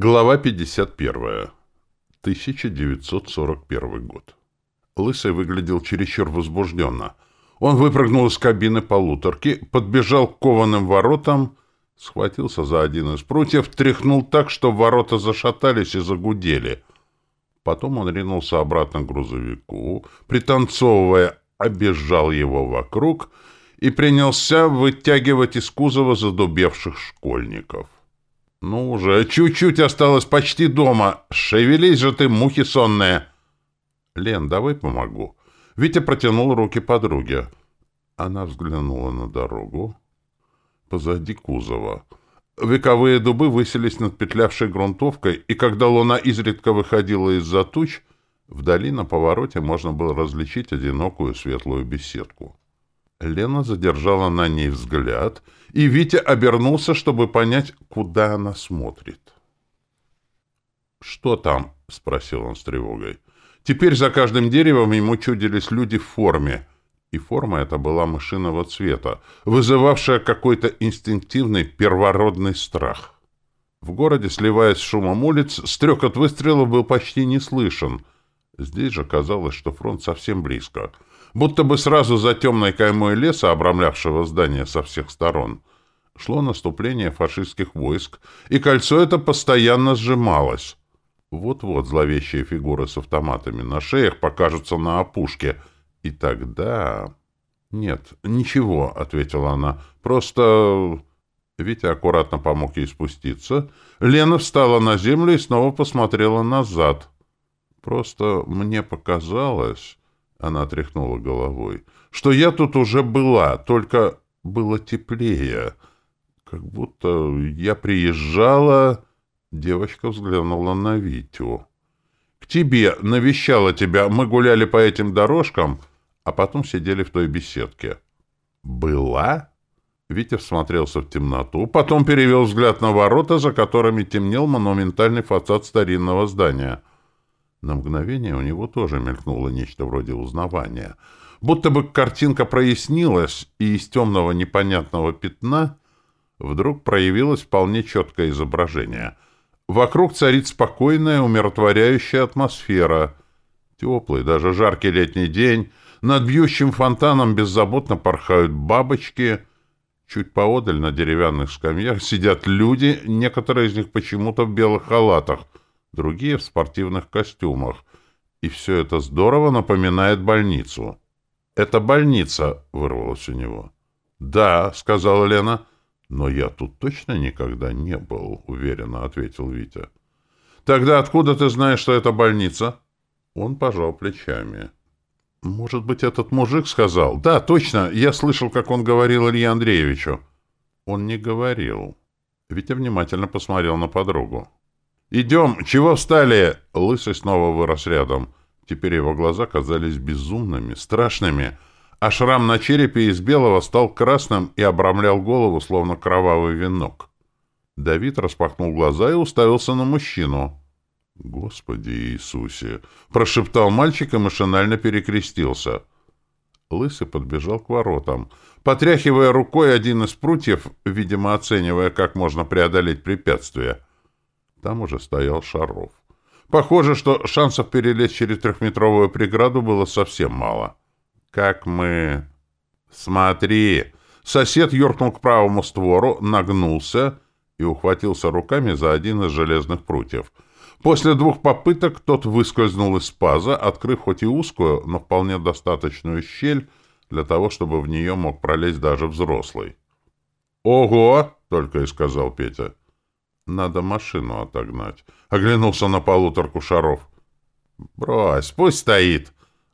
Глава 51. 1941 год. Лысый выглядел чересчур возбужденно. Он выпрыгнул из кабины полуторки, подбежал к кованым воротам, схватился за один из прутьев, тряхнул так, что ворота зашатались и загудели. Потом он ринулся обратно к грузовику, пританцовывая, обежал его вокруг и принялся вытягивать из кузова задубевших школьников. «Ну уже, чуть-чуть осталось почти дома. Шевелись же ты, мухи сонные!» «Лен, давай помогу». Витя протянул руки подруге. Она взглянула на дорогу. Позади кузова. Вековые дубы высились над петлявшей грунтовкой, и когда луна изредка выходила из-за туч, вдали на повороте можно было различить одинокую светлую беседку. Лена задержала на ней взгляд, и Витя обернулся, чтобы понять, куда она смотрит. «Что там?» — спросил он с тревогой. Теперь за каждым деревом ему чудились люди в форме, и форма эта была мышиного цвета, вызывавшая какой-то инстинктивный первородный страх. В городе, сливаясь с шумом улиц, стрекот выстрелов был почти не слышен. Здесь же казалось, что фронт совсем близко — будто бы сразу за темной каймой леса, обрамлявшего здание со всех сторон, шло наступление фашистских войск, и кольцо это постоянно сжималось. Вот-вот зловещие фигуры с автоматами на шеях покажутся на опушке, и тогда... «Нет, ничего», — ответила она, — «просто...» Витя аккуратно помог ей спуститься. Лена встала на землю и снова посмотрела назад. «Просто мне показалось...» Она тряхнула головой. «Что я тут уже была, только было теплее. Как будто я приезжала...» Девочка взглянула на Витю. «К тебе, навещала тебя. Мы гуляли по этим дорожкам, а потом сидели в той беседке». «Была?» Витя всмотрелся в темноту, потом перевел взгляд на ворота, за которыми темнел монументальный фасад старинного здания. На мгновение у него тоже мелькнуло нечто вроде узнавания. Будто бы картинка прояснилась, и из темного непонятного пятна вдруг проявилось вполне четкое изображение. Вокруг царит спокойная, умиротворяющая атмосфера. Теплый, даже жаркий летний день. Над бьющим фонтаном беззаботно порхают бабочки. Чуть поодаль на деревянных скамьях сидят люди, некоторые из них почему-то в белых халатах — другие в спортивных костюмах. И все это здорово напоминает больницу. «Это больница», — вырвалось у него. «Да», — сказала Лена. «Но я тут точно никогда не был», — уверенно ответил Витя. «Тогда откуда ты знаешь, что это больница?» Он пожал плечами. «Может быть, этот мужик сказал?» «Да, точно. Я слышал, как он говорил Илье Андреевичу». Он не говорил. Витя внимательно посмотрел на подругу. «Идем! Чего встали?» Лысый снова вырос рядом. Теперь его глаза казались безумными, страшными, а шрам на черепе из белого стал красным и обрамлял голову, словно кровавый венок. Давид распахнул глаза и уставился на мужчину. «Господи Иисусе!» — прошептал мальчик и машинально перекрестился. Лысый подбежал к воротам. Потряхивая рукой один из прутьев, видимо, оценивая, как можно преодолеть препятствие — там уже стоял Шаров. Похоже, что шансов перелезть через трехметровую преграду было совсем мало. «Как мы...» «Смотри!» Сосед юркнул к правому створу, нагнулся и ухватился руками за один из железных прутьев. После двух попыток тот выскользнул из паза, открыв хоть и узкую, но вполне достаточную щель для того, чтобы в нее мог пролезть даже взрослый. «Ого!» — только и сказал Петя. Надо машину отогнать. Оглянулся на полуторку Шаров. «Брось, пусть стоит!»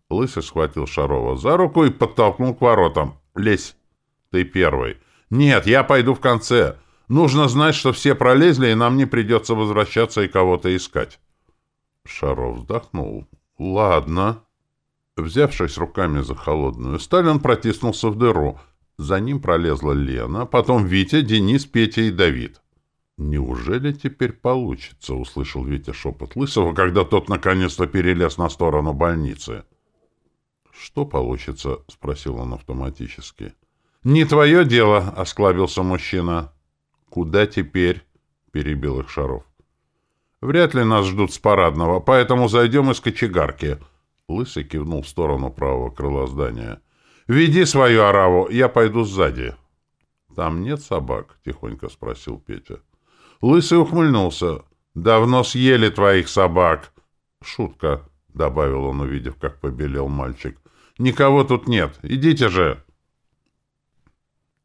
Лысый схватил Шарова за руку и подтолкнул к воротам. «Лезь! Ты первый!» «Нет, я пойду в конце. Нужно знать, что все пролезли, и нам не придется возвращаться и кого-то искать». Шаров вздохнул. «Ладно». Взявшись руками за холодную сталь, он протиснулся в дыру. За ним пролезла Лена, потом Витя, Денис, Петя и Давид. «Неужели теперь получится?» — услышал Витя шепот Лысого, когда тот наконец-то перелез на сторону больницы. «Что получится?» — спросил он автоматически. «Не твое дело!» — осклабился мужчина. «Куда теперь?» — перебил их Шаров. Вряд ли нас ждут с парадного, поэтому зайдем из кочегарки. Лысый кивнул в сторону правого крыла здания. «Веди свою ораву, я пойду сзади». «Там нет собак?» — тихонько спросил Петя. Лысый ухмыльнулся. «Давно съели твоих собак!» «Шутка», — добавил он, увидев, как побелел мальчик. «Никого тут нет. Идите же!»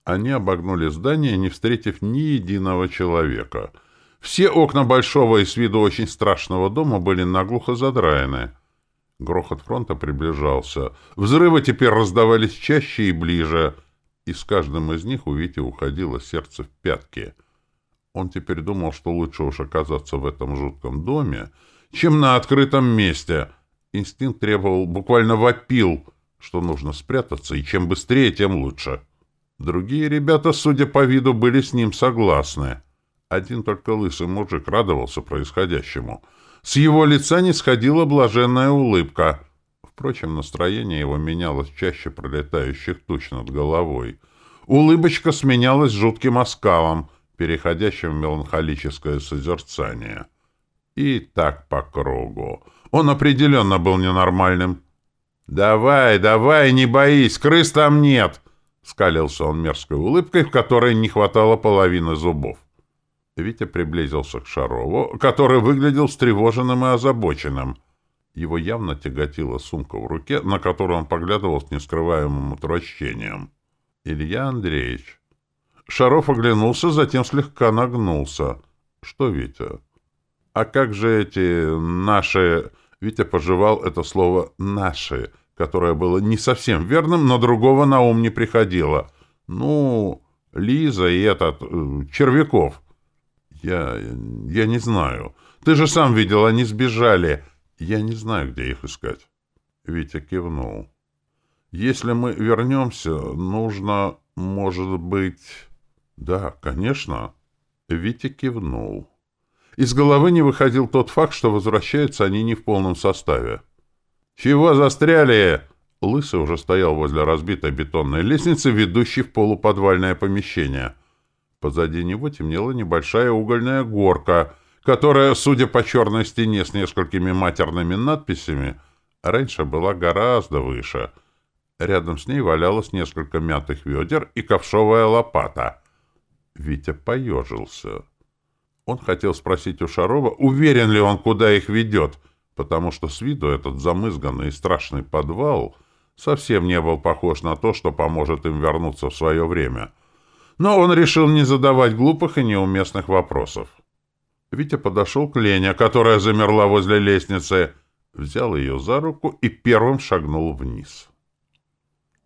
Они обогнули здание, не встретив ни единого человека. Все окна большого и с виду очень страшного дома были наглухо задраены. Грохот фронта приближался. Взрывы теперь раздавались чаще и ближе, и с каждым из них у Вити уходило сердце в пятки. Он теперь думал, что лучше уж оказаться в этом жутком доме, чем на открытом месте. Инстинкт требовал, буквально вопил, что нужно спрятаться, и чем быстрее, тем лучше. Другие ребята, судя по виду, были с ним согласны. Один только лысый мужик радовался происходящему — с его лица не сходила блаженная улыбка. Впрочем, настроение его менялось чаще пролетающих туч над головой. Улыбочка сменялась жутким оскалом, переходящим в меланхолическое созерцание. И так по кругу. Он определенно был ненормальным. «Давай, давай, не боись, крыс там нет!» — скалился он мерзкой улыбкой, в которой не хватало половины зубов. Витя приблизился к Шарову, который выглядел встревоженным и озабоченным. Его явно тяготила сумка в руке, на которую он поглядывал с нескрываемым отвращением. «Илья Андреевич». Шаров оглянулся, затем слегка нагнулся. «Что, Витя?» «А как же эти наши...» Витя пожевал это слово «наши», которое было не совсем верным, но другого на ум не приходило. «Ну, Лиза и этот... Э, Червяков». «Я... я не знаю. Ты же сам видел, они сбежали. Я не знаю, где их искать». Витя кивнул. «Если мы вернемся, нужно, может быть...» «Да, конечно». Витя кивнул. Из головы не выходил тот факт, что возвращаются они не в полном составе. «Чего застряли?» Лысый уже стоял возле разбитой бетонной лестницы, ведущей в полуподвальное помещение. Позади него темнела небольшая угольная горка, которая, судя по черной стене с несколькими матерными надписями, раньше была гораздо выше. Рядом с ней валялось несколько мятых ведер и ковшовая лопата. Витя поежился. Он хотел спросить у Шарова, уверен ли он, куда их ведет, потому что с виду этот замызганный и страшный подвал совсем не был похож на то, что поможет им вернуться в свое время — но он решил не задавать глупых и неуместных вопросов. Витя подошел к Лене, которая замерла возле лестницы, взял ее за руку и первым шагнул вниз.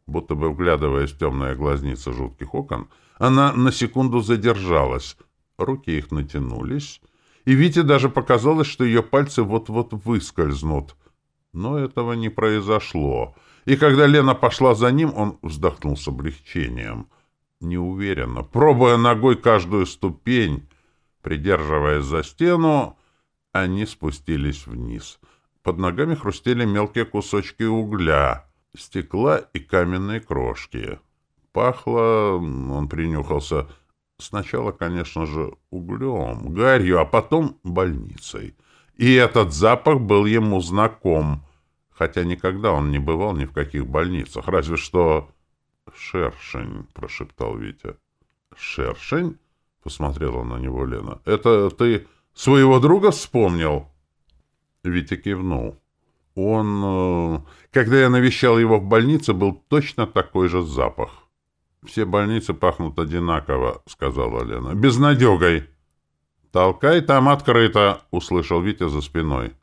Будто бы вглядываясь в темные глазницы жутких окон, она на секунду задержалась, руки их натянулись, и Вите даже показалось, что ее пальцы вот-вот выскользнут. Но этого не произошло, и когда Лена пошла за ним, он вздохнул с облегчением — неуверенно, пробуя ногой каждую ступень, придерживаясь за стену, они спустились вниз. Под ногами хрустели мелкие кусочки угля, стекла и каменные крошки. Пахло, он принюхался, сначала, конечно же, углем, гарью, а потом больницей. И этот запах был ему знаком, хотя никогда он не бывал ни в каких больницах, разве что «Шершень», — прошептал Витя. «Шершень?» — посмотрела на него Лена. «Это ты своего друга вспомнил?» Витя кивнул. «Он... Э, когда я навещал его в больнице, был точно такой же запах». «Все больницы пахнут одинаково», — сказала Лена. «Безнадегой». «Толкай, там открыто», — услышал Витя за спиной.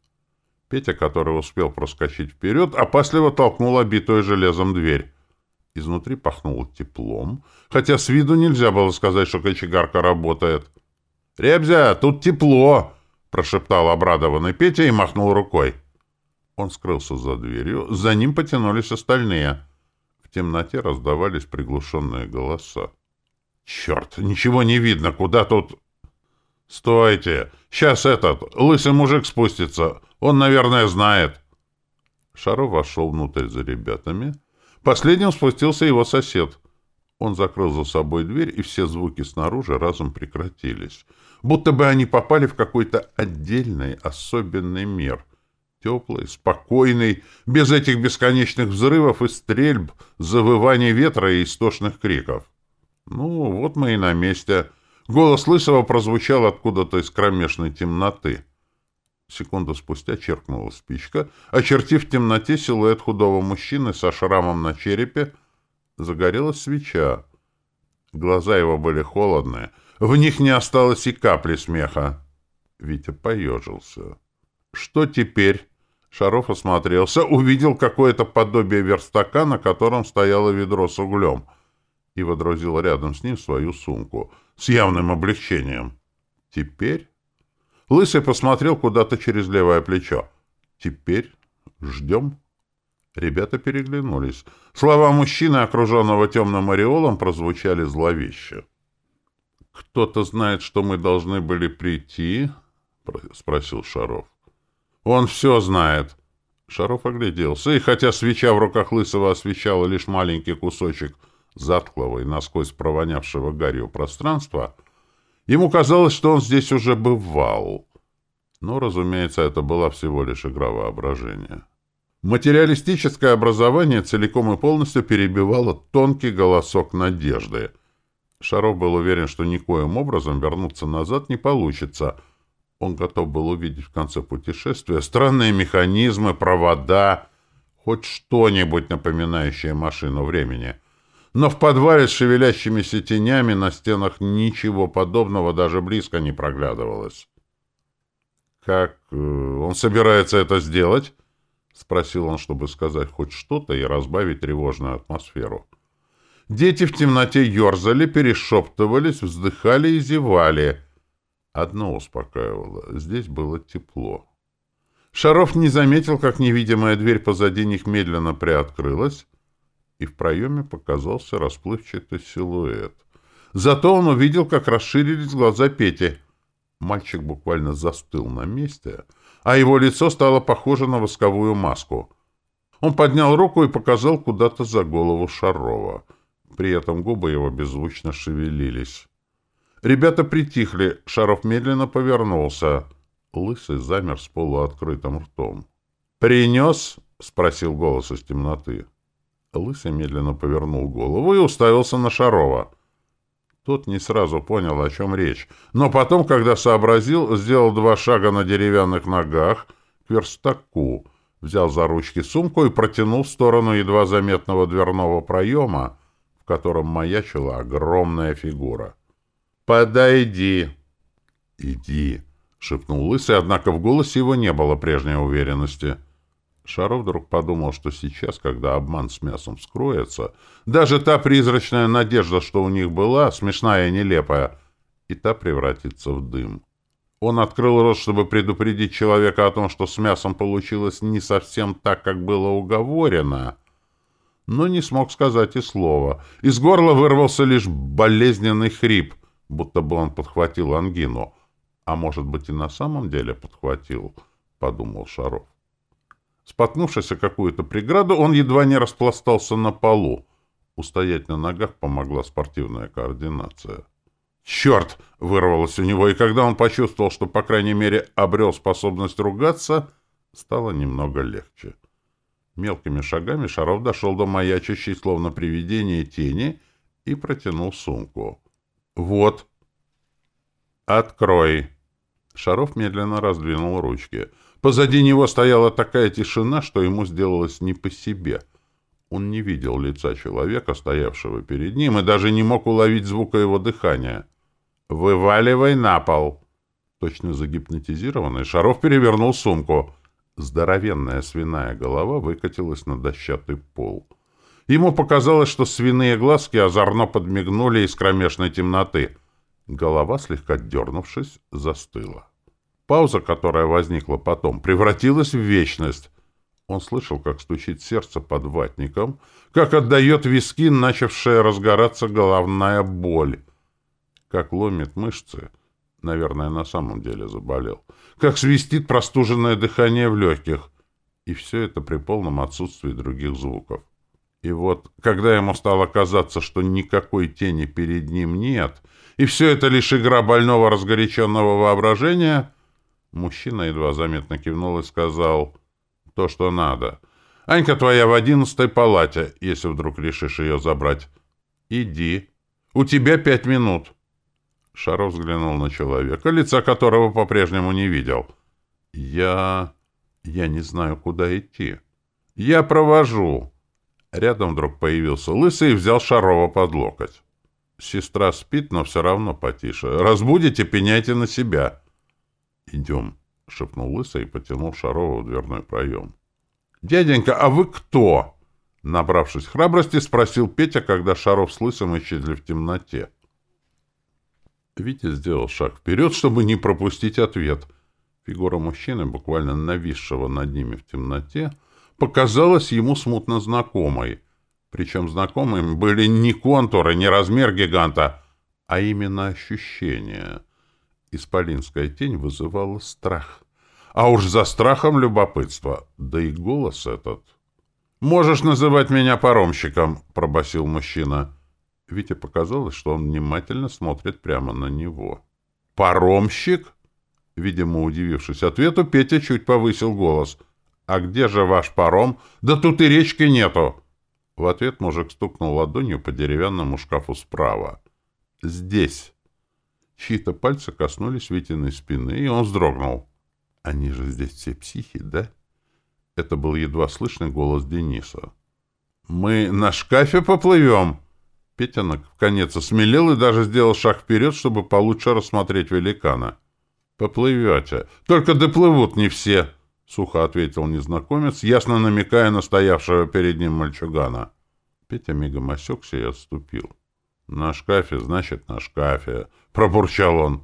Петя, который успел проскочить вперед, опасливо толкнул обитую железом дверь. Изнутри пахнуло теплом, хотя с виду нельзя было сказать, что кочегарка работает. «Ребзя, тут тепло!» — прошептал обрадованный Петя и махнул рукой. Он скрылся за дверью, за ним потянулись остальные. В темноте раздавались приглушенные голоса. «Черт, ничего не видно, куда тут...» «Стойте! Сейчас этот, лысый мужик спустится. Он, наверное, знает». Шаров вошел внутрь за ребятами — Последним спустился его сосед. Он закрыл за собой дверь, и все звуки снаружи разом прекратились. Будто бы они попали в какой-то отдельный, особенный мир. Теплый, спокойный, без этих бесконечных взрывов и стрельб, завываний ветра и истошных криков. Ну, вот мы и на месте. Голос Лысого прозвучал откуда-то из кромешной темноты. Секунду спустя черкнула спичка, очертив в темноте силуэт худого мужчины со шрамом на черепе, загорелась свеча. Глаза его были холодные, в них не осталось и капли смеха. Витя поежился. «Что теперь?» Шаров осмотрелся, увидел какое-то подобие верстака, на котором стояло ведро с углем, и водрузил рядом с ним свою сумку с явным облегчением. «Теперь?» Лысый посмотрел куда-то через левое плечо. «Теперь ждем?» Ребята переглянулись. Слова мужчины, окруженного темным ореолом, прозвучали зловеще. «Кто-то знает, что мы должны были прийти?» — спросил Шаров. «Он все знает». Шаров огляделся, и хотя свеча в руках Лысого освещала лишь маленький кусочек затхлого и насквозь провонявшего гарью пространства, ему казалось, что он здесь уже бывал. Но, разумеется, это была всего лишь игра воображения. Материалистическое образование целиком и полностью перебивало тонкий голосок надежды. Шаров был уверен, что никоим образом вернуться назад не получится. Он готов был увидеть в конце путешествия странные механизмы, провода, хоть что-нибудь напоминающее машину времени. Но в подвале с шевелящимися тенями на стенах ничего подобного даже близко не проглядывалось. «Как э, он собирается это сделать?» — спросил он, чтобы сказать хоть что-то и разбавить тревожную атмосферу. Дети в темноте ерзали, перешептывались, вздыхали и зевали. Одно успокаивало — здесь было тепло. Шаров не заметил, как невидимая дверь позади них медленно приоткрылась, и в проеме показался расплывчатый силуэт. Зато он увидел, как расширились глаза Пети. Мальчик буквально застыл на месте — а его лицо стало похоже на восковую маску. Он поднял руку и показал куда-то за голову Шарова. При этом губы его беззвучно шевелились. Ребята притихли, Шаров медленно повернулся. Лысый замер с полуоткрытым ртом. «Принес?» — спросил голос из темноты. Лысый медленно повернул голову и уставился на Шарова. Тот не сразу понял, о чем речь, но потом, когда сообразил, сделал два шага на деревянных ногах к верстаку, взял за ручки сумку и протянул в сторону едва заметного дверного проема, в котором маячила огромная фигура. «Подойди!» «Иди!» — шепнул Лысый, однако в голосе его не было прежней уверенности — Шаров вдруг подумал, что сейчас, когда обман с мясом скроется, даже та призрачная надежда, что у них была, смешная и нелепая, и та превратится в дым. Он открыл рот, чтобы предупредить человека о том, что с мясом получилось не совсем так, как было уговорено, но не смог сказать и слова. Из горла вырвался лишь болезненный хрип, будто бы он подхватил ангину. А может быть и на самом деле подхватил, — подумал Шаров. Споткнувшись о какую-то преграду, он едва не распластался на полу. Устоять на ногах помогла спортивная координация. «Черт!» — вырвалось у него, и когда он почувствовал, что, по крайней мере, обрел способность ругаться, стало немного легче. Мелкими шагами Шаров дошел до маячащей, словно привидения, тени и протянул сумку. «Вот!» «Открой!» Шаров медленно раздвинул ручки. Позади него стояла такая тишина, что ему сделалось не по себе. Он не видел лица человека, стоявшего перед ним, и даже не мог уловить звука его дыхания. «Вываливай на пол!» Точно загипнотизированный, Шаров перевернул сумку. Здоровенная свиная голова выкатилась на дощатый пол. Ему показалось, что свиные глазки озорно подмигнули из кромешной темноты. Голова, слегка дернувшись, застыла. Пауза, которая возникла потом, превратилась в вечность. Он слышал, как стучит сердце под ватником, как отдает виски, начавшая разгораться головная боль, как ломит мышцы. Наверное, на самом деле заболел. Как свистит простуженное дыхание в легких. И все это при полном отсутствии других звуков. И вот, когда ему стало казаться, что никакой тени перед ним нет, и все это лишь игра больного разгоряченного воображения, мужчина едва заметно кивнул и сказал то, что надо. «Анька твоя в одиннадцатой палате, если вдруг решишь ее забрать. Иди. У тебя пять минут». Шаров взглянул на человека, лица которого по-прежнему не видел. «Я... я не знаю, куда идти. Я провожу». Рядом вдруг появился лысый и взял Шарова под локоть. «Сестра спит, но все равно потише. Разбудите, пеняйте на себя». «Идем», — шепнул лысый и потянул Шарова в дверной проем. «Дяденька, а вы кто?» Набравшись храбрости, спросил Петя, когда Шаров с лысым исчезли в темноте. Витя сделал шаг вперед, чтобы не пропустить ответ. Фигура мужчины, буквально нависшего над ними в темноте, — показалась ему смутно знакомой. Причем знакомыми были не контуры, не размер гиганта, а именно ощущение. Исполинская тень вызывала страх. А уж за страхом любопытство. Да и голос этот. «Можешь называть меня паромщиком», — пробасил мужчина. Вите показалось, что он внимательно смотрит прямо на него. «Паромщик?» Видимо, удивившись ответу, Петя чуть повысил голос — «А где же ваш паром? Да тут и речки нету!» В ответ мужик стукнул ладонью по деревянному шкафу справа. «Здесь!» Чьи-то пальцы коснулись Витиной спины, и он вздрогнул. «Они же здесь все психи, да?» Это был едва слышный голос Дениса. «Мы на шкафе поплывем?» Петя наконец осмелел и даже сделал шаг вперед, чтобы получше рассмотреть великана. «Поплывете. Только доплывут не все!» — сухо ответил незнакомец, ясно намекая на стоявшего перед ним мальчугана. Петя мигом осекся и отступил. «На шкафе, значит, на шкафе», — пробурчал он.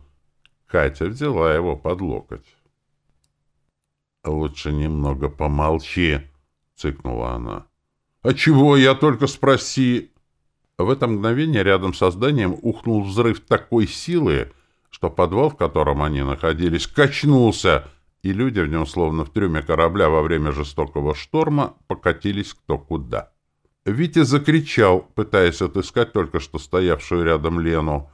Катя взяла его под локоть. «Лучше немного помолчи», — цыкнула она. «А чего? Я только спроси...» В это мгновение рядом со зданием ухнул взрыв такой силы, что подвал, в котором они находились, качнулся — и люди в нем, словно в трюме корабля во время жестокого шторма, покатились кто куда. Витя закричал, пытаясь отыскать только что стоявшую рядом Лену.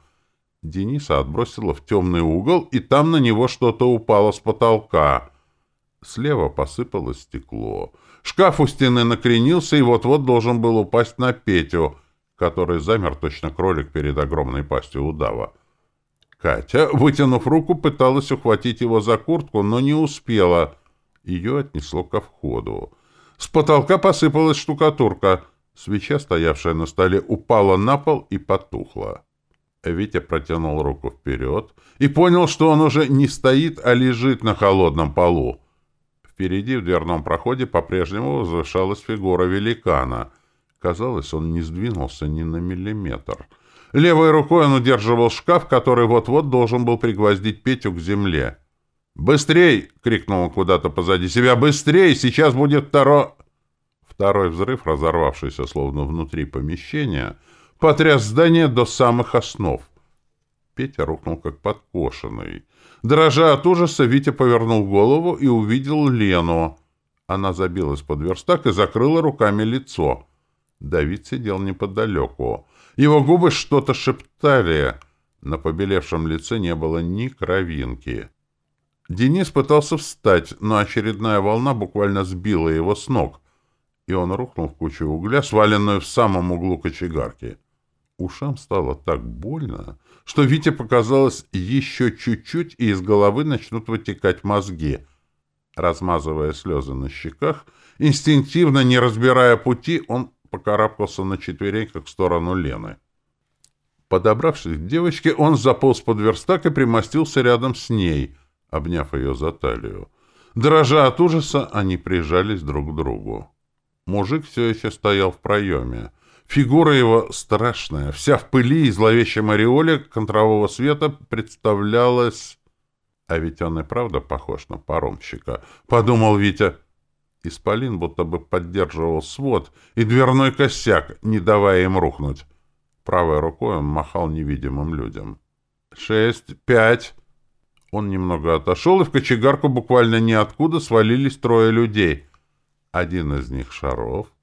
Дениса отбросила в темный угол, и там на него что-то упало с потолка. Слева посыпалось стекло. Шкаф у стены накренился и вот-вот должен был упасть на Петю, который замер точно кролик перед огромной пастью удава. Катя, вытянув руку, пыталась ухватить его за куртку, но не успела. Ее отнесло ко входу. С потолка посыпалась штукатурка. Свеча, стоявшая на столе, упала на пол и потухла. Витя протянул руку вперед и понял, что он уже не стоит, а лежит на холодном полу. Впереди в дверном проходе по-прежнему возвышалась фигура великана. Казалось, он не сдвинулся ни на миллиметр — Левой рукой он удерживал шкаф, который вот-вот должен был пригвоздить Петю к земле. «Быстрей!» — крикнул он куда-то позади себя. «Быстрей! Сейчас будет второ...» Второй взрыв, разорвавшийся словно внутри помещения, потряс здание до самых основ. Петя рухнул как подкошенный. Дрожа от ужаса, Витя повернул голову и увидел Лену. Она забилась под верстак и закрыла руками лицо. Давид сидел неподалеку. Его губы что-то шептали. На побелевшем лице не было ни кровинки. Денис пытался встать, но очередная волна буквально сбила его с ног, и он рухнул в кучу угля, сваленную в самом углу кочегарки. Ушам стало так больно, что Вите показалось еще чуть-чуть, и из головы начнут вытекать мозги. Размазывая слезы на щеках, инстинктивно, не разбирая пути, он покарабкался на четвереньках в сторону Лены. Подобравшись к девочке, он заполз под верстак и примостился рядом с ней, обняв ее за талию. Дрожа от ужаса, они прижались друг к другу. Мужик все еще стоял в проеме. Фигура его страшная, вся в пыли и зловещем ореоле контрового света представлялась... А ведь он и правда похож на паромщика, — подумал Витя. Исполин будто бы поддерживал свод и дверной косяк, не давая им рухнуть. Правой рукой он махал невидимым людям. «Шесть, пять...» Он немного отошел, и в кочегарку буквально ниоткуда свалились трое людей. Один из них — Шаров,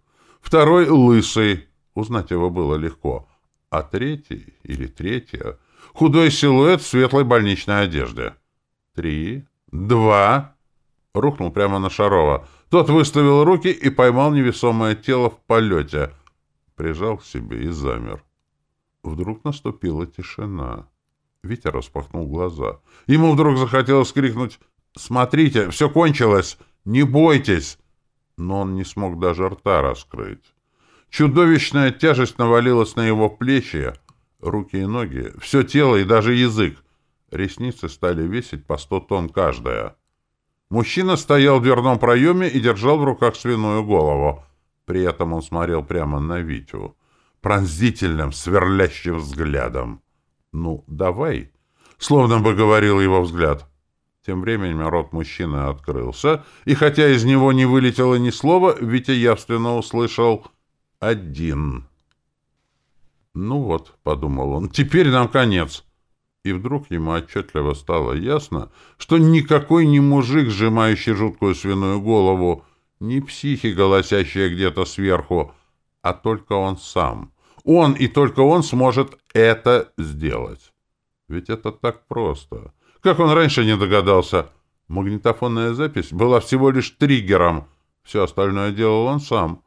второй — лысый, узнать его было легко, а третий или третья — худой силуэт в светлой больничной одежде. Три, два... Рухнул прямо на Шарова. Тот выставил руки и поймал невесомое тело в полете. Прижал к себе и замер. Вдруг наступила тишина. Витя распахнул глаза. Ему вдруг захотелось крикнуть «Смотрите, все кончилось! Не бойтесь!» Но он не смог даже рта раскрыть. Чудовищная тяжесть навалилась на его плечи, руки и ноги, все тело и даже язык. Ресницы стали весить по сто тонн каждая. Мужчина стоял в дверном проеме и держал в руках свиную голову. При этом он смотрел прямо на Витю. Пронзительным, сверлящим взглядом. «Ну, давай!» Словно бы говорил его взгляд. Тем временем рот мужчины открылся, и хотя из него не вылетело ни слова, Витя явственно услышал «один». «Ну вот», — подумал он, — «теперь нам конец». И вдруг ему отчетливо стало ясно, что никакой не мужик, сжимающий жуткую свиную голову, не психи, голосящие где-то сверху, а только он сам. Он и только он сможет это сделать. Ведь это так просто. Как он раньше не догадался? Магнитофонная запись была всего лишь триггером. Все остальное делал он сам.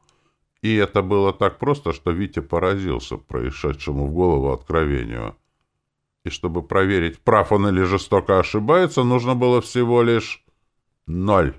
И это было так просто, что Витя поразился происшедшему в голову откровению. И чтобы проверить, прав он или жестоко ошибается, нужно было всего лишь ноль.